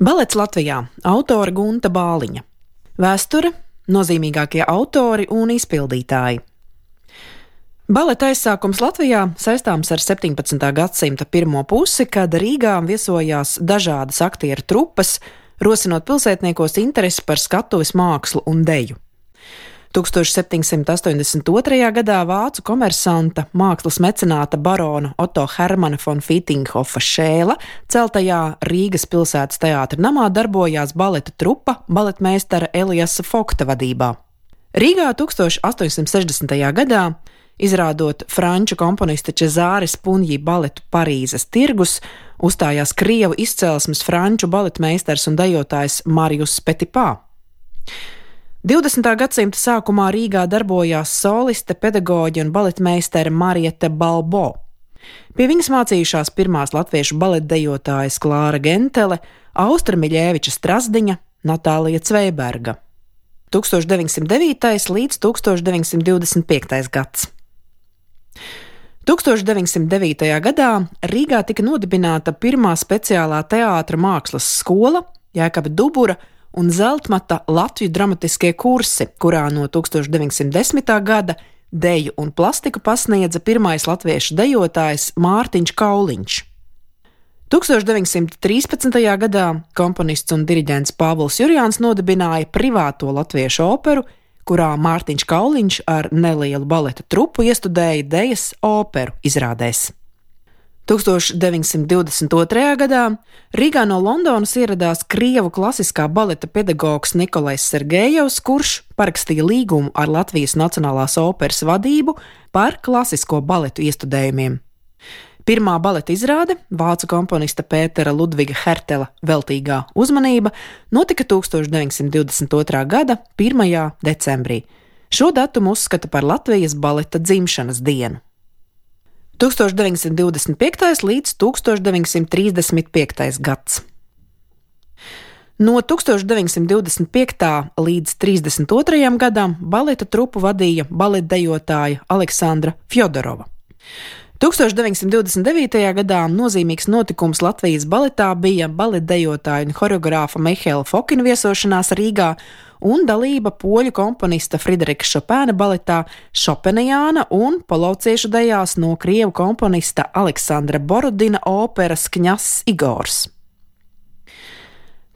Balets Latvijā - autora Gunta Bāliņa. Vēsture - nozīmīgākie autori un izpildītāji. Baleta aizsākums Latvijā saistāms ar 17. gadsimta pirmo pusi, kad Rīgā viesojās dažādas aktieru trupas, rosinot pilsētniekos interesi par skatuves mākslu un deju. 1782. gadā vācu komersanta, mākslas mecenāta barona Otto Hermana von Fittinghofa šēla celtajā Rīgas pilsētas teātra namā darbojās baleta trupa baletmeistara Eliasa Fokta vadībā. Rīgā 1860. gadā izrādot franču komponista Cezāres Punjī baletu Parīzes tirgus, uzstājās krievu izcelsmes franču baletmeistars un dejotājs Marijus Petipā. 20. gadsimta sākumā Rīgā darbojās soliste, pedagoģe un baletmeistere Marieta Balbo. Pie viņas mācījušās pirmās latviešu baletdejotājas Klāra Gentele, Austra Miļēviča Strasdiņa, Natālija Cveiberga. 1909. līdz 1925. gads. 1909. gadā Rīgā tika nodibināta pirmā speciālā teātra mākslas skola Jēkaba Dubura un Zeltmata Latviju dramatiskie kursi, kurā no 1910. gada deju un plastiku pasniedza pirmais latviešu dejotājs Mārtiņš Kauliņš. 1913. gadā komponists un diriģents Pāvils Jurjāns nodibināja privāto latviešu operu, kurā Mārtiņš Kauliņš ar nelielu baleta trupu iestudēja dejas operu izrādēs. 1922. gadā Rīgā no Londonas ieradās Krievu klasiskā baleta pedagogs Nikolais Sergejevs, kurš parakstīja līgumu ar Latvijas Nacionālās operas vadību par klasisko baletu iestudējumiem. Pirmā baleta izrāde, vācu komponista Pētera Ludviga Hertela veltīgā uzmanība, notika 1922. gada 1. decembrī. Šo datumu uzskata par Latvijas baleta dzimšanas dienu. 1925. līdz 1935. gads. No 1925. līdz 32. gadam baleta trupu vadīja baletdejotāja Aleksandra Fjodorova. 1929. gadā nozīmīgs notikums Latvijas baletā bija baletdejotāja un choreogrāfa Mihēla Fokina viesošanās Rīgā un dalība poļu komponista Friderika Šopēna baletā Šopenijāna un polovciešu dejās no krievu komponista Aleksandra Borodina operas Kņas Igors.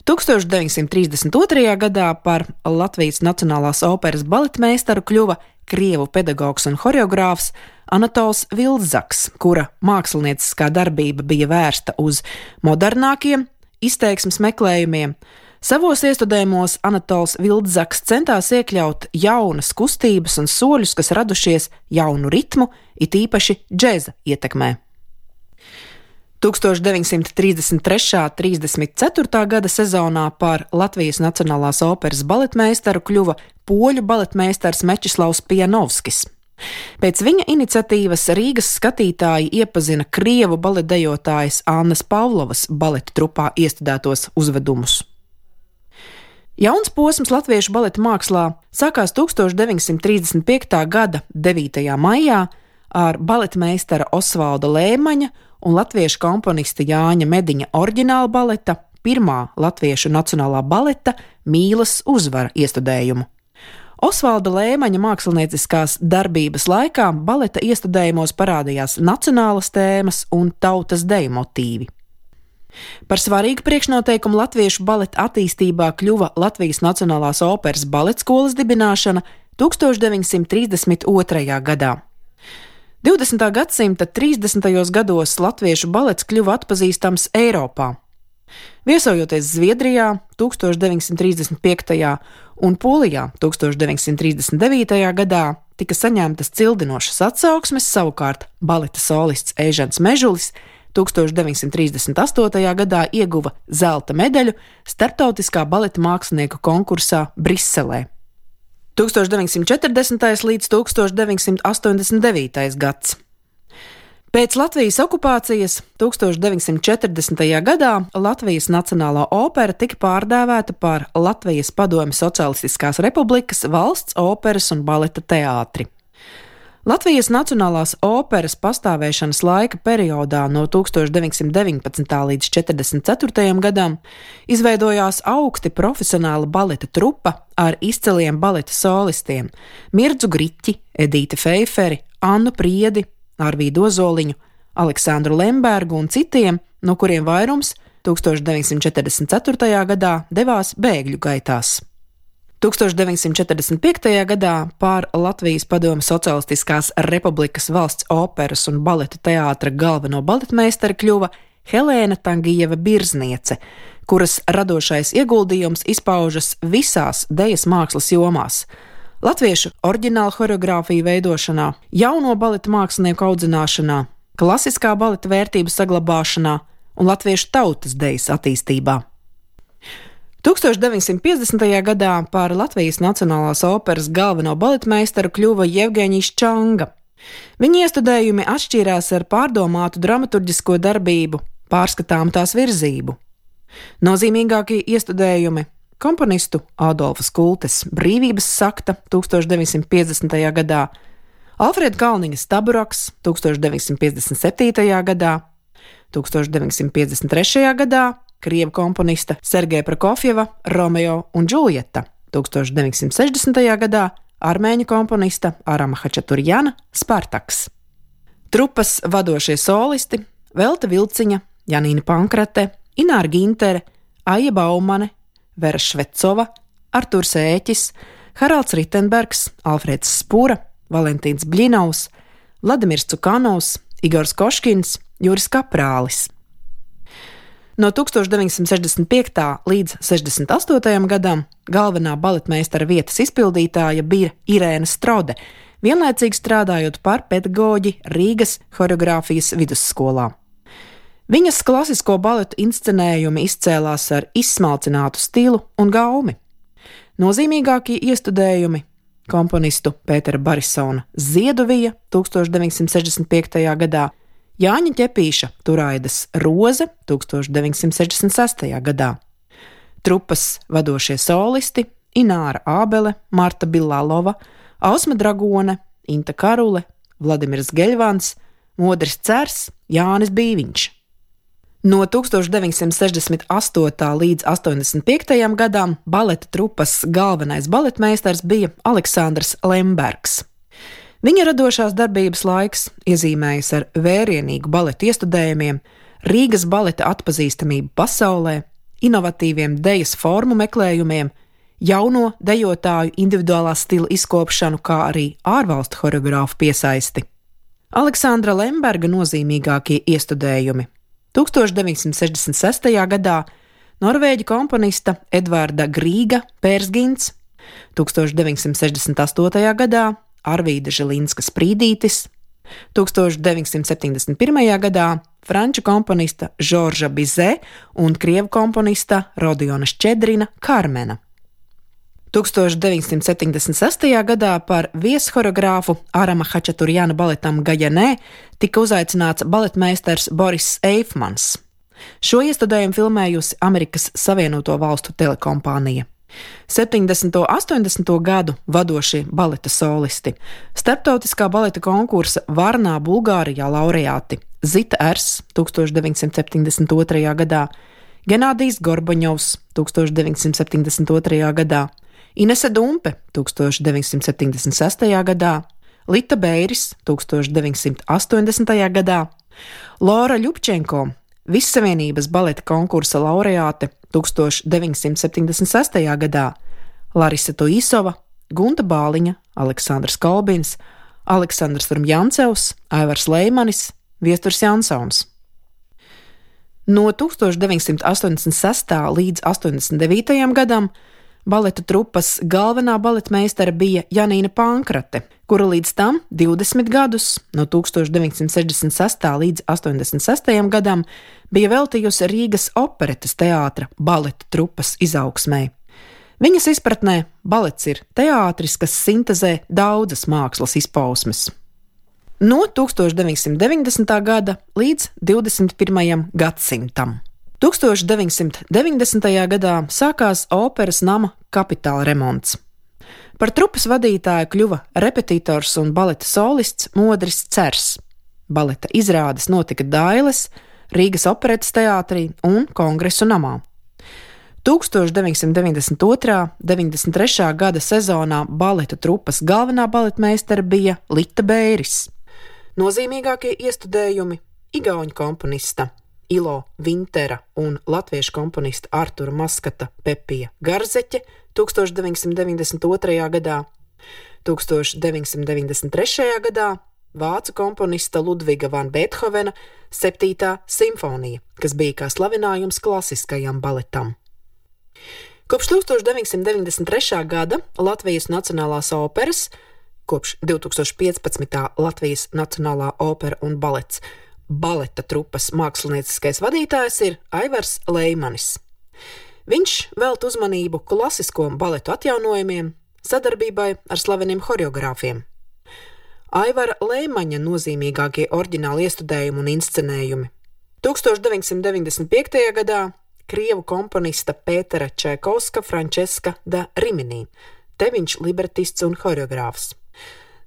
1932. gadā par Latvijas Nacionālās operas baletmeistaru kļuva krievu pedagogs un horeogrāfs Anatols Vilzaks, kura mākslinieckā darbība bija vērsta uz modernākiem izteiksmes meklējumiem, Savos iestudējumos Anatols Vildzaks centās iekļaut jaunas kustības un soļus, kas radušies jaunu ritmu, it īpaši džēza ietekmē. 1933. un 34. gada sezonā par Latvijas Nacionālās operas baletmeistaru kļuva poļu baletmeistars Mečislavs Pianovskis. Pēc viņa iniciatīvas Rīgas skatītāji iepazina krievu baletdejotājas Annas Pavlovas baleta trupā iestudētos uzvedumus. Jauns posms latviešu baleta mākslā sākās 1935. gada 9. maijā ar baletmeistara Osvalda Lēmaņa un latviešu komponista Jāņa Mediņa oriģināla baleta, pirmā latviešu nacionālā baleta Mīlas uzvara iestudējumu. Osvalda Lēmaņa mākslinieckās darbības laikā baleta iestudējumos parādījās nacionālas tēmas un tautas deju motīvi. Par svarīgu priekšnoteikumu latviešu baleta attīstībā kļuva Latvijas Nacionālās operas baleta skolas dibināšana 1932. gadā. 20. gadsimta 30. gados latviešu balets kļuva atpazīstams Eiropā. Viesojoties Zviedrijā 1935. un Polijā 1939. gadā, tika saņemtas cildinošas atsauksmes, savukārt baleta solists Ežants Mežulis 1938. gadā ieguva zelta medaļu Startautiskā baleta mākslinieku konkursā Briselē. 1940. līdz 1989. gads. Pēc Latvijas okupācijas 1940. gadā Latvijas Nacionālā opera tika pārdēvēta par Latvijas Padomju Socialistiskās Republikas valsts operas un baleta teātri. Latvijas Nacionālās operas pastāvēšanas laika periodā no 1919. līdz 1944. gadam izveidojās augsti profesionāla baleta trupa ar izciliem baleta solistiem - Mirdzu Griķi, Edīti Feiferi, Annu Priedi, Arvīdu Ozoliņu, Aleksandru Lembergu un citiem, no kuriem vairums 1944. gadā devās bēgļu gaitās. 1945. gadā pār Latvijas Padomu Socialistiskās Republikas valsts operas un baleta teātra galveno baletmeistaru kļuva Helēna Tangijeva Birzniece, kuras radošais ieguldījums izpaužas visās dejas mākslas jomās - latviešu oriģinālu choreogrāfiju veidošanā, jauno baleta mākslinieku audzināšanā, klasiskā baleta vērtību saglabāšanā un latviešu tautas dejas attīstībā. 1950. gadā par Latvijas Nacionālās operas galveno baletmeistaru kļuva Jevgeņģis Čanga. Viņa iestudējumi atšķīrās ar pārdomātu dramaturgisko darbību, pārskatām tās virzību. Nozīmīgākie iestudējumi - komponistu Adolfas Kultes Brīvības sakta 1950. gadā, Alfrēda Kalniņa Staburaks 1957. gadā, 1953. gadā krievu komponista Sergeja Prokofjeva Romeo un Džuljeta 1960. gadā armēņu komponista Arama Hačaturjana Spartaks. Trupas vadošie solisti Velta Vilciņa, Janīna Pankrate, Ināra Gintere, Aija Baumane, Vera Švecova, Arturs Ēķis, Haralds Ritenbergs, Alfrēds Spūra, Valentīns Bļinovs, Vladimirs Cukanovs, Igors Koškins, Juris Kaprālis. No 1965. līdz 68. gadam galvenā baletmeistara vietas izpildītāja bija Irēna Strode, vienlaicīgi strādājot par pedagoģi Rīgas choreogrāfijas vidusskolā. Viņas klasisko baletu inscenējumi izcēlās ar izsmalcinātu stilu un gaumi. Nozīmīgākie iestudējumi - komponistu Pētera Barisona Zieduvija 1965. gadā Jāņa Ķepīša Turaidas Roze 1966. gadā. Trupas vadošie solisti Ināra Ābele, Marta Bilalova, Ausma Dragone, Inta Karule, Vladimirs Geļvans, Modris Cers, Jānis Bīviņš. No 1968. līdz 85. gadam baleta trupas galvenais baletmeistars bija Aleksandrs Lembergs. Viņa radošās darbības laiks iezīmējas ar vērienīgu baleta iestudējumiem, Rīgas baleta atpazīstamību pasaulē, inovatīviem dejas formu meklējumiem, jauno dejotāju individuālā stila izkopšanu, kā arī ārvalstu choreogrāfu piesaisti. Aleksandra Lemberga nozīmīgākie iestudējumi 1966. gadā norvēģu komponista Edvarda Grīga Pērsgins, 1968. gadā Arvīda Žilinska Sprīdītis, 1971. gadā franču komponista Žorža Bizē un krievu komponista Rodiona Šķedrina Karmena. 1976. gadā par vieshoreogrāfu Arama Hačaturjana baletam Gajanē tika uzaicināts baletmeistars Boris Eifmans. Šo iestudējumu filmējusi Amerikas Savienoto Valstu telekompānija. 70. un 80. gadu vadošie baleta solisti, starptautiskā baleta konkursa Varnā, Bulgārijā laureāti Zita Ers 1972. gadā, Genādijs Gorbaņovs 1972. gadā, Inese Dumpe 1976. gadā, Lita Beiris 1980. gadā, Lora Ļupčenko Vissavienības baleta konkursa laureāte 1976. gadā Larisa Tuisova, Gunta Bāliņa, Aleksandrs Kolbins, Aleksandrs Rumjancevs, Aivars Leimanis, Viesturs Jansons. No 1986. līdz 89. gadam baleta trupas galvenā baletmeistara bija Janīna Pankrate, kura līdz tam 20 gadus, no 1966. līdz 86. gadam, bija veltījusi Rīgas operetes teātra baleta trupas izaugsmai. Viņas izpratnē balets ir teātris, kas sintēzē daudzas mākslas izpausmes. No 1990. gada līdz 21. gadsimtam. 1990. gadā sākās operas nama kapitāla remonts. Par trupas vadītāju kļuva repetitors un baleta solists Modris Cers. Baleta izrādes notika Dailes, Rīgas operetes teātrī un Kongresu namā. 1992. un 93. gada sezonā baleta trupas galvenā baletmeistara bija Lita Bēris. Nozīmīgākie iestudējumi - Igauņu komponista Ilo Vintera un latviešu komponista Artura Maskata Pepija Garzeķe 1992. gadā, 1993. gadā vācu komponista Ludviga van Beethovena 7. simfonija, kas bija kā slavinājums klasiskajam baletam. Kopš 1993. gada Latvijas Nacionālās operas, kopš 2015. Latvijas Nacionālā opera un balets baleta trupas mākslinieckais vadītājs ir Aivars Leimanis. Viņš velta uzmanību klasisko baletu atjaunojumiem, sadarbībai ar slaveniem choreogrāfiem. Aivara Leimaņa nozīmīgākie oriģināli iestudējumi un inscenējumi. 1995. gadā krievu komponista Pētera Čekovska Frančeska da Riminī, te viņš libertists un choreogrāfs.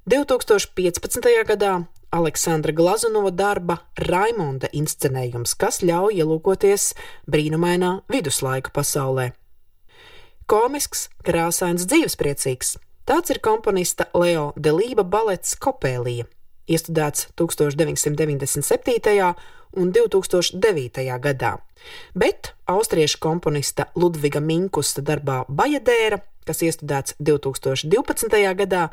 2015. gadā Aleksandra Glazunova darba Raimonda inscenējums, kas ļauj ielūkoties brīnumainā viduslaiku pasaulē. Komisks, krāsains, dzīvespriecīgs - tāds ir komponista Leo Delība balets Kopēlija, iestudēts 1997. un 2009. gadā, bet austriešu komponista Ludviga Minkusta darbā Bajadēra, kas iestudēts 2012. gadā,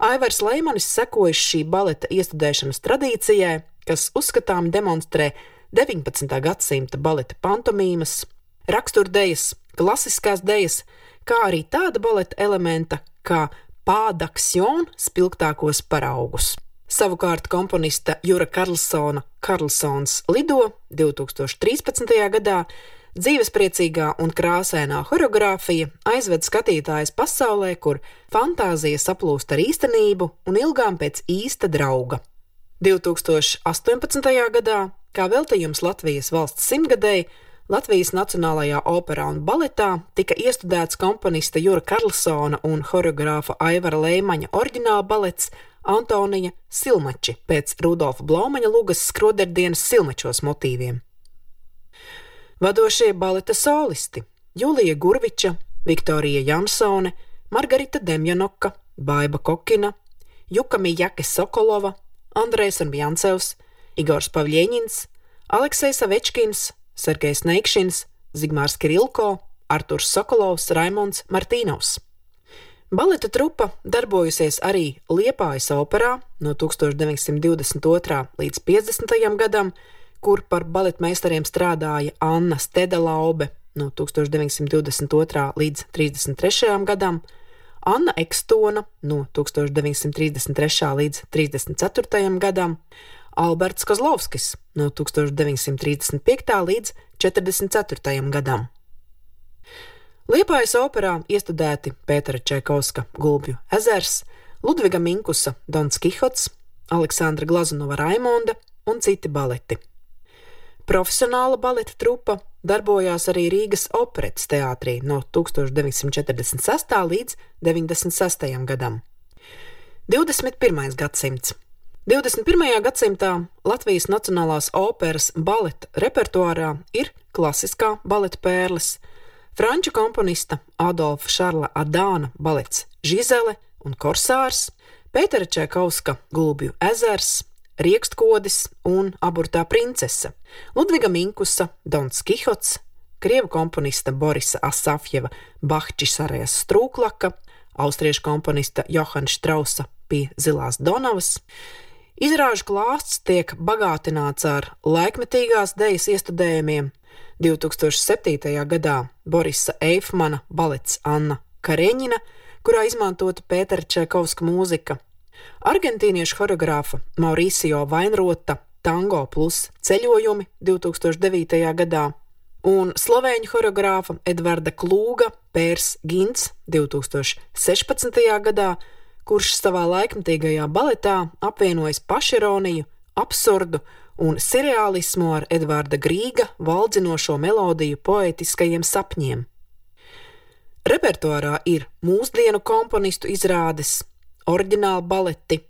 Aivars Leimanis sekojas šī baleta iestudēšanas tradīcijai, kas uzskatām demonstrē 19. gadsimta baleta pantomīmas, raksturdejas, klasiskās dejas, kā arī tāda baleta elementa kā pādaksjona spilgtākos paraugus. Savukārt komponista Jura Karlsona Karlsons lido 2013. gadā Dzīvespriecīgā un krāsainā choreogrāfija aizved skatītājus pasaulē, kur fantāzija saplūst ar īstenību un ilgām pēc īsta drauga. 2018. gadā, kā veltījums Latvijas valsts simtgadēji, Latvijas Nacionālajā operā un baletā tika iestudēts komponista Jura Karlsona un choreogrāfa Aivara Leimaņa oriģināla balets Antonija Silmači pēc Rudolfa Blaumaņa lugas skroderdienas silmačos motīviem. Vadošie baleta solisti - Julija Gurviča, Viktorija Jansone, Margarita Demjanoka, Baiba Kokina, Juka Mijake Sokolova, Andrēs Armjancevs, Igors Pavļieņins, Aleksejs Avečkins, Sergejs Neikšins, Zigmārs Kirilko, Arturs Sokolovs, Raimons Martīnovs. Baleta trupa darbojusies arī Liepājas operā no 1922. līdz 50. gadam, kur par baletmeistariem strādāja Anna Stedelaube no 1922. līdz 33. gadam, Anna Ekstona no 1933. līdz 34. gadam, Alberts Kozlovskis no 1935. līdz 44. gadam. Liepājas operā iestudēti Pētera Čekovska Gulbju ezers, Ludviga Minkusa Dons Kihots, Aleksandra Glazunova Raimonda un citi baleti. Profesionāla baleta trupa darbojās arī Rīgas operetes teātrī no 1946. līdz 96. gadam. 21. gadsimts. 21. gadsimtā Latvijas Nacionālās operas baleta repertuārā ir klasiskā baleta pērles, franču komponista Adolfa Šarla Adāna balets Žizele un Korsārs, Pētera Čekauska Gulbju ezers, Riekstkodis un Aburtā princese, Ludviga Minkusa, Dons Kihots, krievu komponista Borisa Asafjeva Bahčisarējas Strūklaka, austriešu komponista Johana Strausa pie Zilās Donavas. Izrāžu klāsts tiek bagātināts ar laikmetīgās dejas iestudējumiem. 2007. gadā Borisa Eifmana balets Anna Kareņina, kurā izmantota Pētera Čekovska mūzika, Argentīniešu choreogrāfa Mauricio Vainrota Tango plus ceļojumi 2009. gadā un slovēņu choreogrāfa Edvarda Klūga Pērs Gins 2016. gadā, kurš savā laikmatīgajā baletā apvienojas pašironiju, absurdu un seriālismu ar Edvarda Grīga valdzinošo melodiju poetiskajiem sapņiem. Repertuārā ir mūsdienu komponistu izrādes, oriģināli baleti,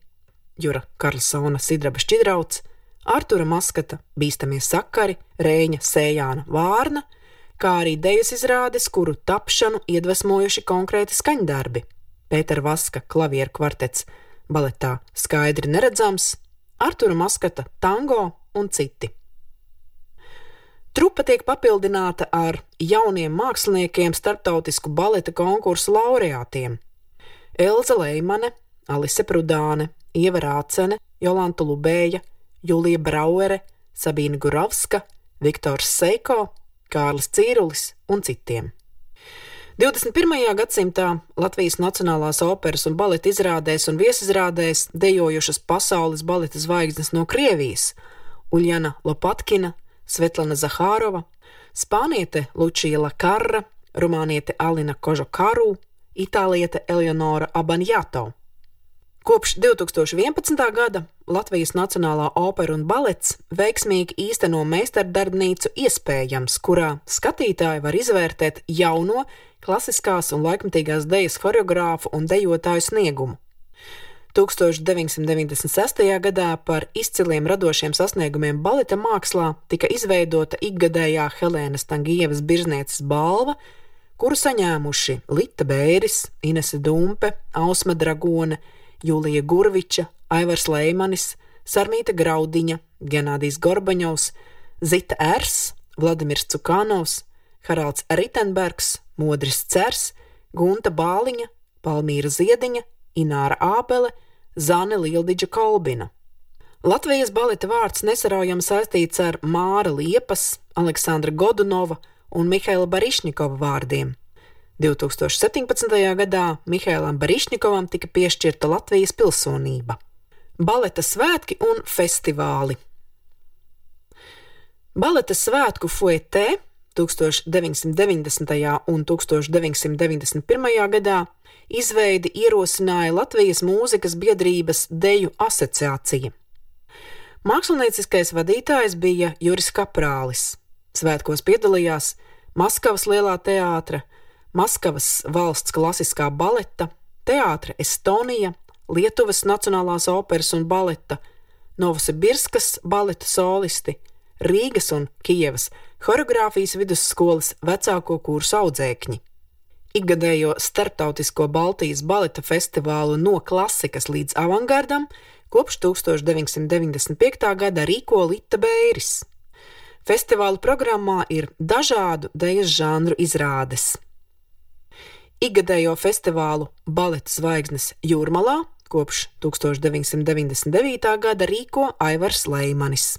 Jura Karlsona Sidraba šķidrauts, Artura Maskata Bīstamie sakari, Rēņa Sējāna Vārna, kā arī dejas izrādes, kuru tapšanu iedvesmojuši konkrēti skaņdarbi. Pētera Vaska klavieru kvartets baletā Skaidri neredzams, Artura Maskata tango un citi. Trupa tiek papildināta ar jauniem māksliniekiem, starptautisku baleta konkursu laureātiem - Elza Leimane, Alise Prudāne, Ieva Rācene, Jolanta Lubēja, Julija Brauere, Sabīna Guravska, Viktors Seiko, Kārlis Cīrulis un citiem. 21. gadsimtā Latvijas Nacionālās operas un baleta izrādēs un viesizrādēs dejojušas pasaules baleta zvaigznes no Krievijas - Uljana Lopatkina, Svetlana Zahārova, spāniete Lučija Lakarra, rumāniete Alina Kožokaru, itāliete Eleonora Abanjato. Kopš 2011. gada Latvijas Nacionālā opera un balets veiksmīgi īsteno meistardarbnīcu iespējams, kurā skatītāji var izvērtēt jauno klasiskās un laikmatīgās dejas choreogrāfu un dejotāju sniegumu. 1996. gadā par izciliem radošiem sasniegumiem baleta mākslā tika izveidota ikgadējā Helēnas Tangievas birznieces balva, kuru saņēmuši Lita Bēris, Inese Dumpe, Ausma Dragone, Jūlija Gurviča, Aivars Leimanis, Sarmīta Graudiņa, Genādijs Gorbaņovs, Zita Ers, Vladimirs Cukānovs, Haralds Ritenbergs, Modris Cers, Gunta Bāliņa, Palmīra Ziediņa, Ināra Ābele, Zane Lieldiģa Kolbina. Latvijas baleta vārds nesaraujami saistīts ar Māra Liepas, Aleksandra Godunova un Mihaila Barišņikova vārdiem. 2017. gadā Mihailam Barišņikovam tika piešķirta Latvijas pilsonība. Baleta svētki un festivāli. Baleta svētku fuetē 1990. un 1991. gadā izveidi ierosināja Latvijas mūzikas biedrības Deju asociācija. Mākslinieckais vadītājs bija Juris Kaprālis. Svētkos piedalījās Maskavas Lielā teātra, Maskavas valsts klasiskā baleta, teātra Estonija, Lietuvas Nacionālās operas un baleta, Novosibirskas baleta solisti, Rīgas un Kijevas choreogrāfijas vidusskolas vecāko kursu audzēkņi. Ikgadējo starptautisko Baltijas baleta festivālu no klasikas līdz avangardam kopš 1995. gada rīko Lita Bēris. Festivāla programmā ir dažādu dejas žanru izrādes. Ikgadējo festivālu Baleta zvaigznes Jūrmalā kopš 1999. gada rīko Aivars Leimanis.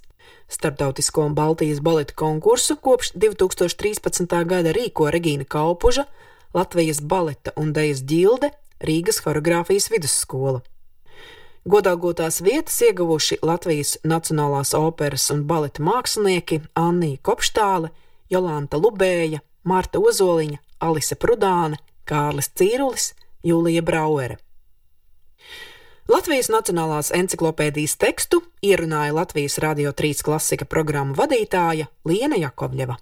Startautisko un Baltijas baleta konkursu kopš 2013. gada rīko Regīna Kaupuža, Latvijas baleta un dejas ģilde, Rīgas choreogrāfijas vidusskola. Godāgotās vietas ieguvuši Latvijas Nacionālās operas un baleta mākslinieki Annija Kopštāle, Jolanta Lubēja, Marta Ozoliņa, Alise Prudāne, Kārlis Cīrulis, Jūlija Brauere. Latvijas Nacionālās encyklopēdijas tekstu ierunāja Latvijas Radio 3 klasika programmu vadītāja Liena Jakovļeva.